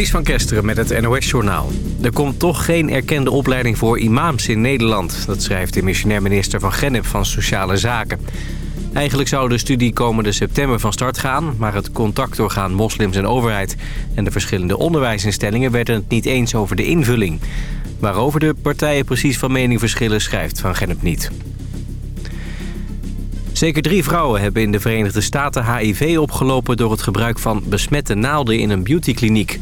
Ties van Kesteren met het NOS-journaal. Er komt toch geen erkende opleiding voor imams in Nederland. Dat schrijft de missionair minister van Gennep van Sociale Zaken. Eigenlijk zou de studie komende september van start gaan... maar het contactorgaan Moslims en Overheid... en de verschillende onderwijsinstellingen werden het niet eens over de invulling. Waarover de partijen precies van mening verschillen schrijft Van Gennep niet. Zeker drie vrouwen hebben in de Verenigde Staten HIV opgelopen... door het gebruik van besmette naalden in een beautykliniek.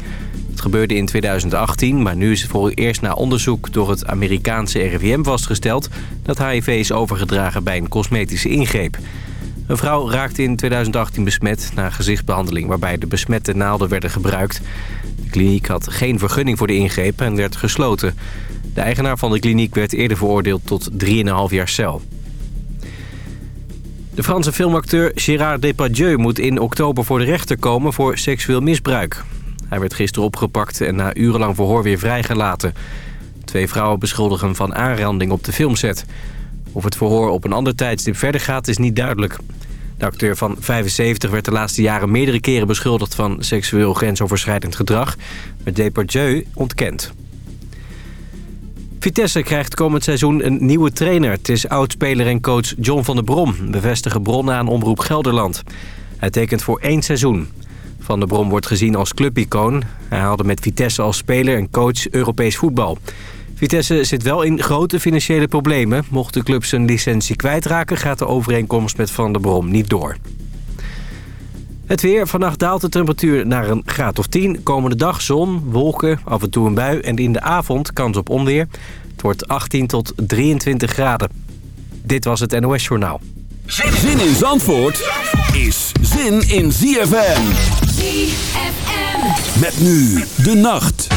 Het gebeurde in 2018, maar nu is het voor eerst na onderzoek... door het Amerikaanse RIVM vastgesteld... dat HIV is overgedragen bij een cosmetische ingreep. Een vrouw raakte in 2018 besmet na gezichtsbehandeling... waarbij de besmette naalden werden gebruikt. De kliniek had geen vergunning voor de ingreep en werd gesloten. De eigenaar van de kliniek werd eerder veroordeeld tot 3,5 jaar cel. De Franse filmacteur Gérard Depardieu moet in oktober voor de rechter komen voor seksueel misbruik. Hij werd gisteren opgepakt en na urenlang verhoor weer vrijgelaten. Twee vrouwen beschuldigen hem van aanranding op de filmset. Of het verhoor op een ander tijdstip verder gaat is niet duidelijk. De acteur van 75 werd de laatste jaren meerdere keren beschuldigd van seksueel grensoverschrijdend gedrag. Maar Depardieu ontkent. Vitesse krijgt komend seizoen een nieuwe trainer. Het is oudspeler en coach John van der Brom, bevestigen bronnen aan Omroep Gelderland. Hij tekent voor één seizoen. Van der Brom wordt gezien als clubicoon. Hij haalde met Vitesse als speler en coach Europees voetbal. Vitesse zit wel in grote financiële problemen. Mocht de club zijn licentie kwijtraken... gaat de overeenkomst met Van der Brom niet door. Het weer. Vannacht daalt de temperatuur naar een graad of 10. Komende dag zon, wolken, af en toe een bui en in de avond kans op onweer. Het wordt 18 tot 23 graden. Dit was het NOS Journaal. Zin in Zandvoort is zin in ZFM. Met nu de nacht.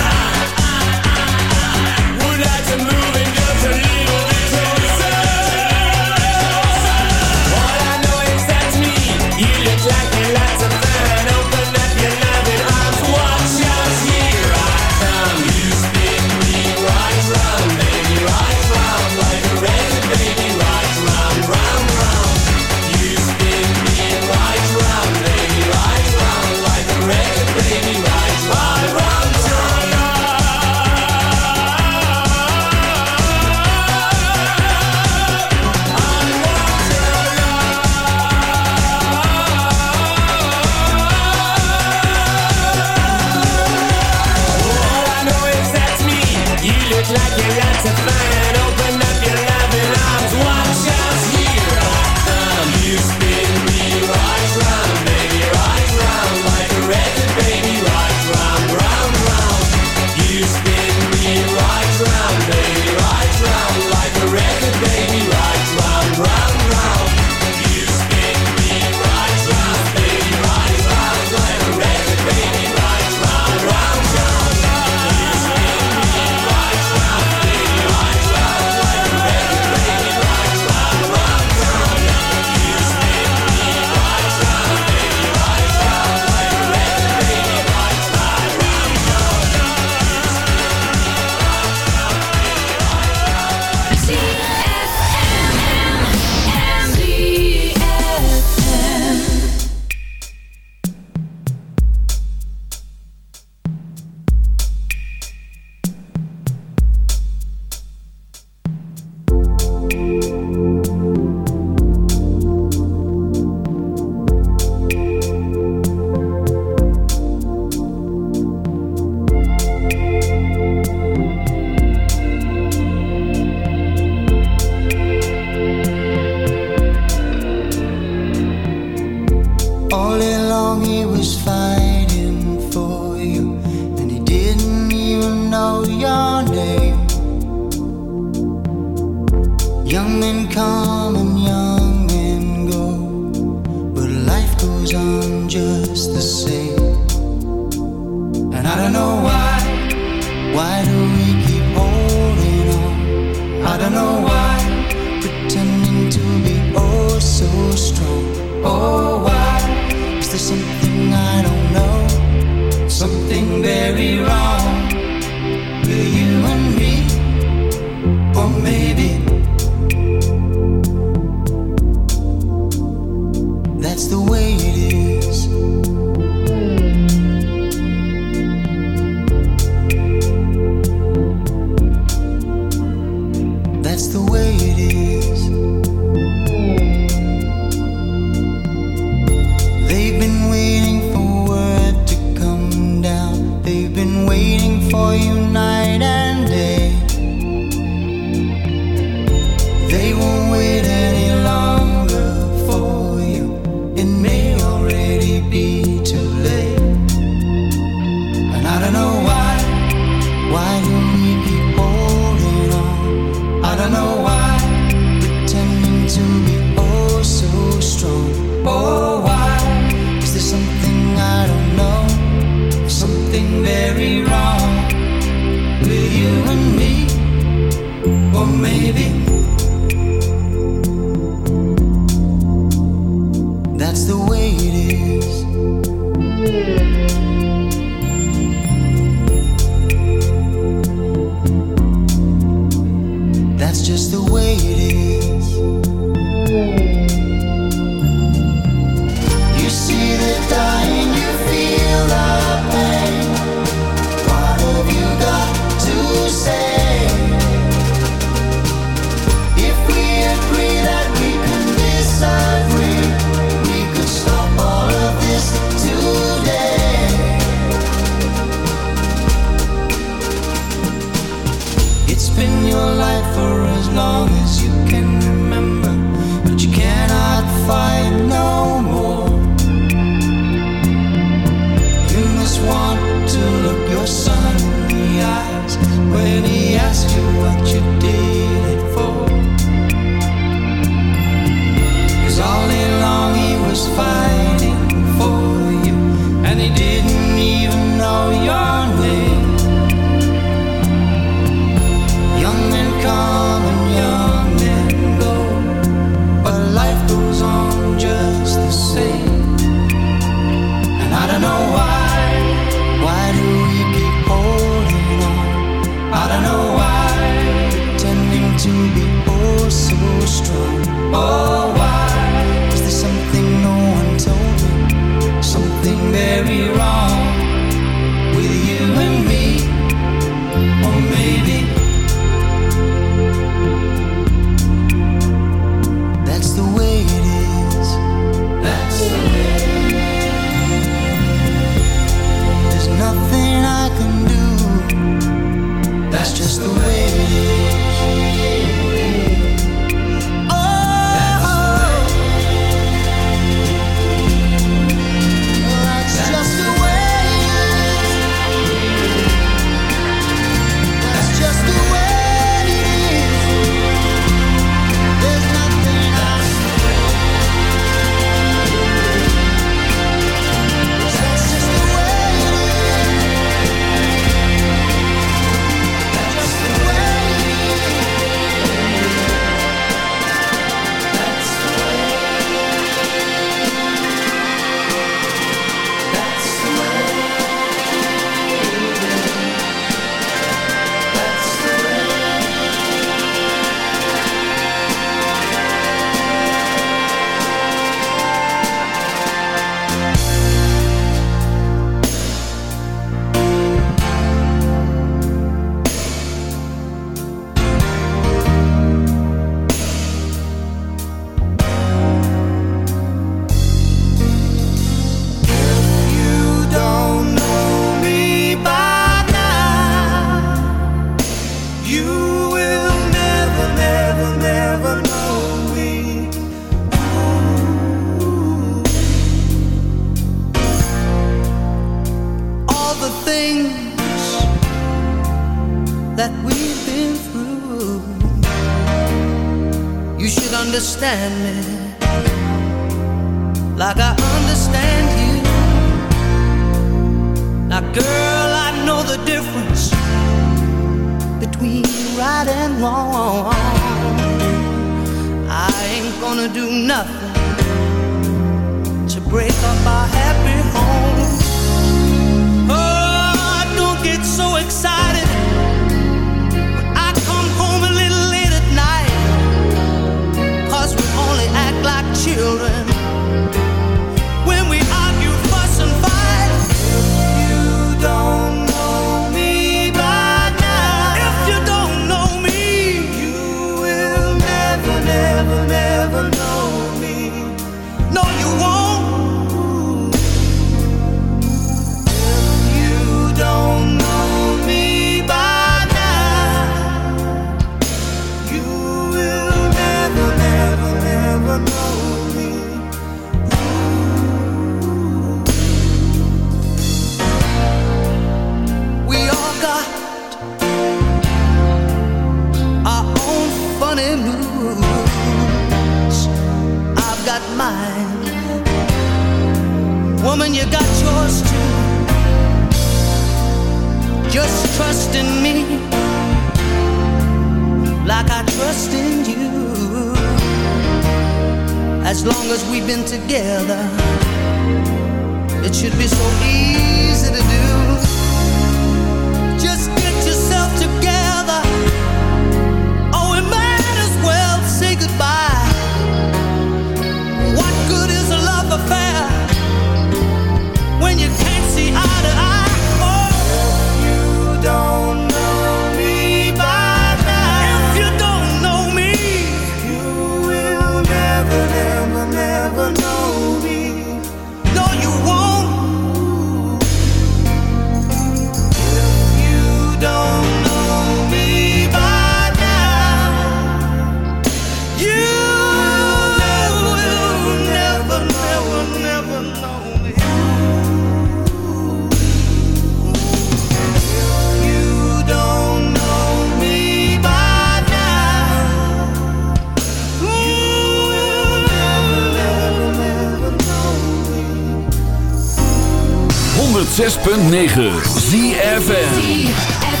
106.9 ZFN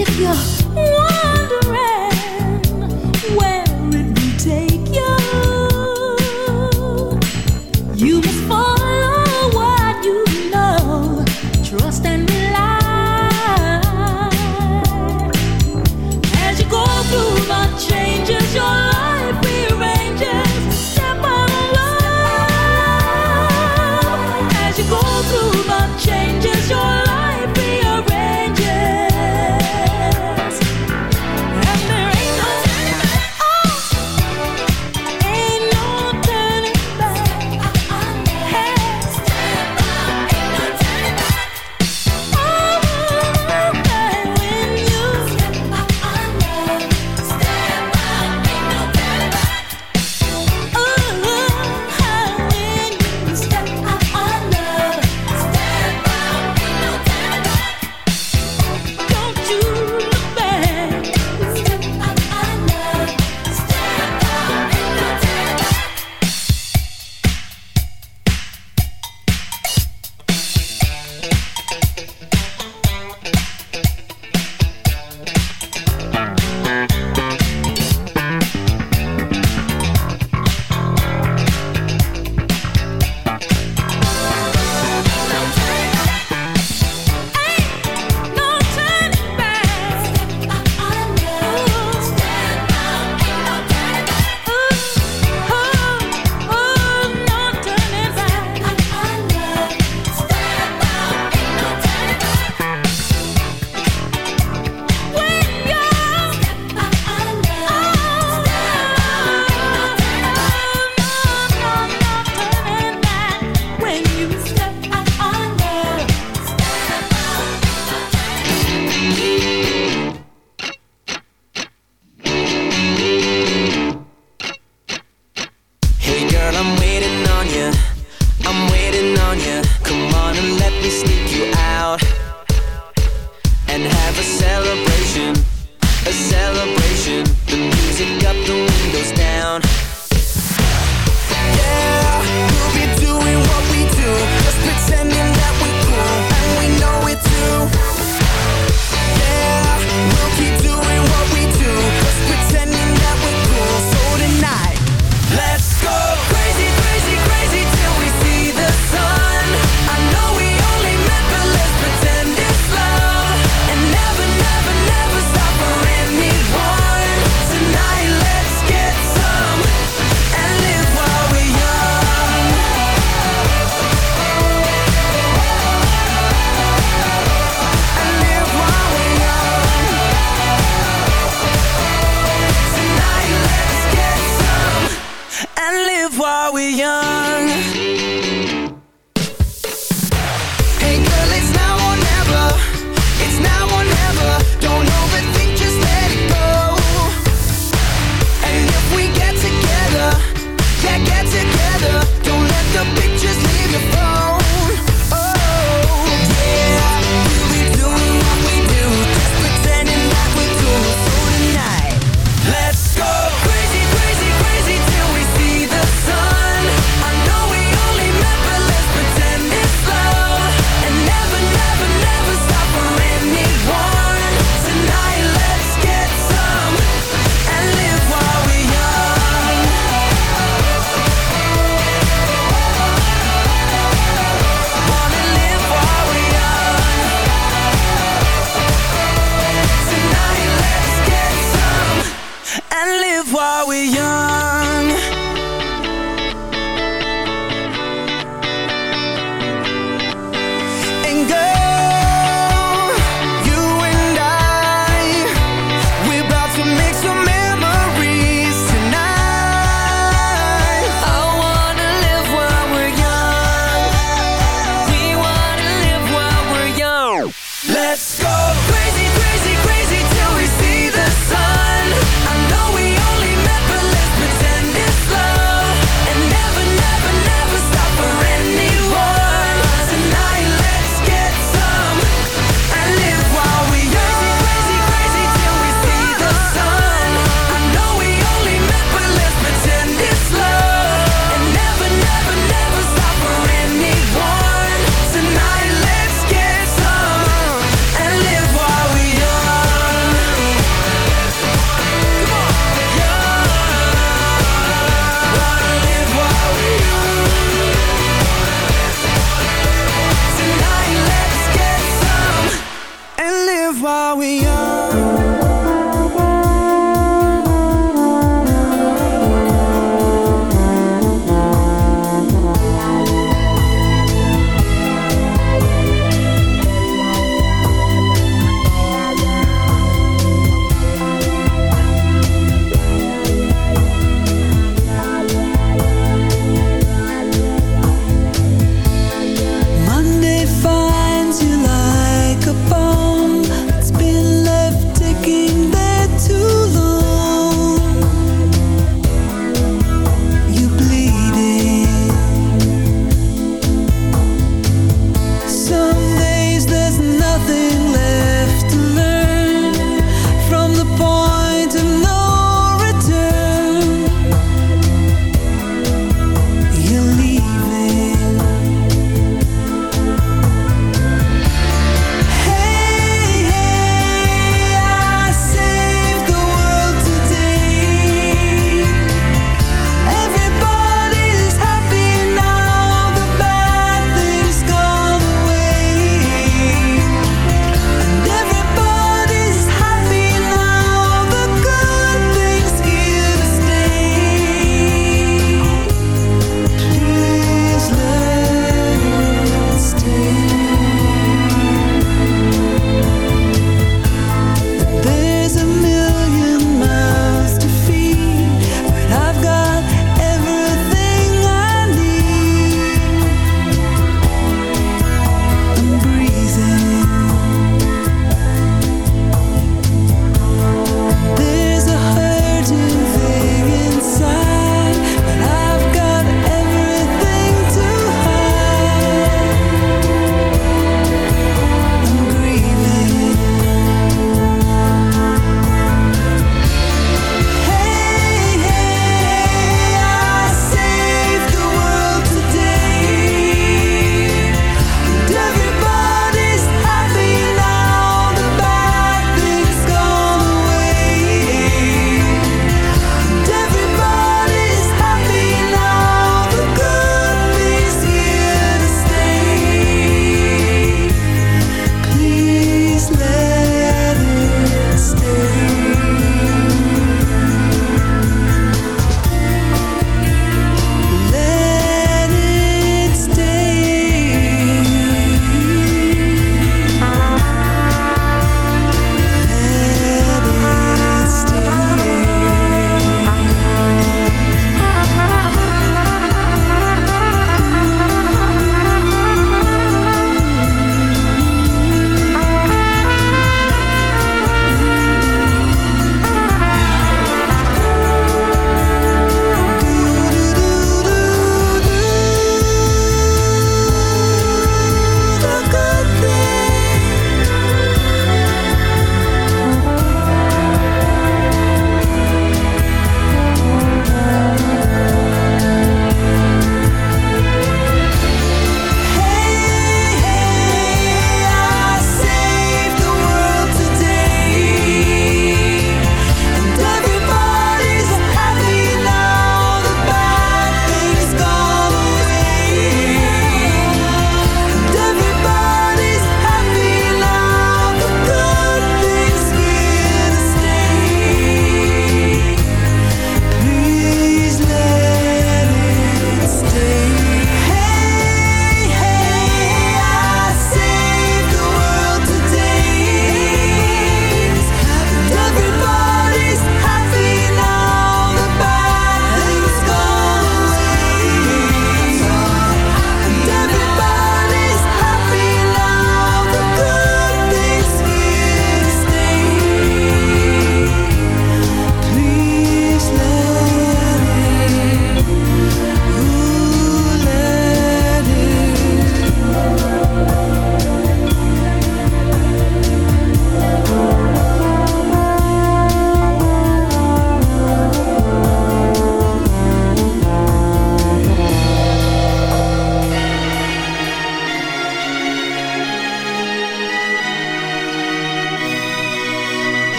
if you're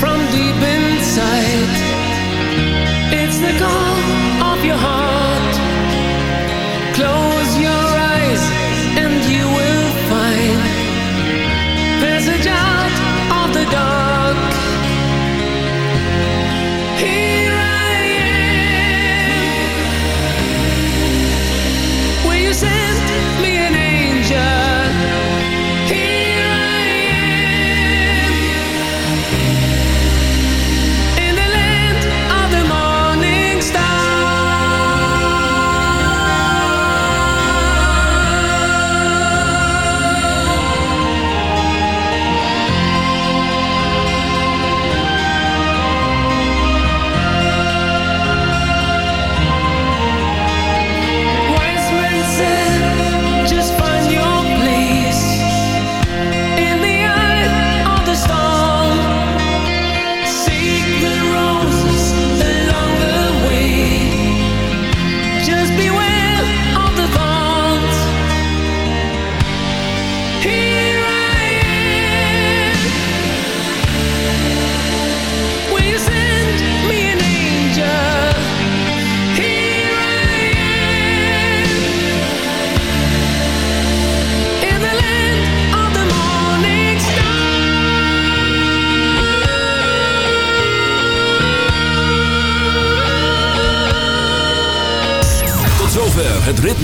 from deep inside. It's the call of your heart.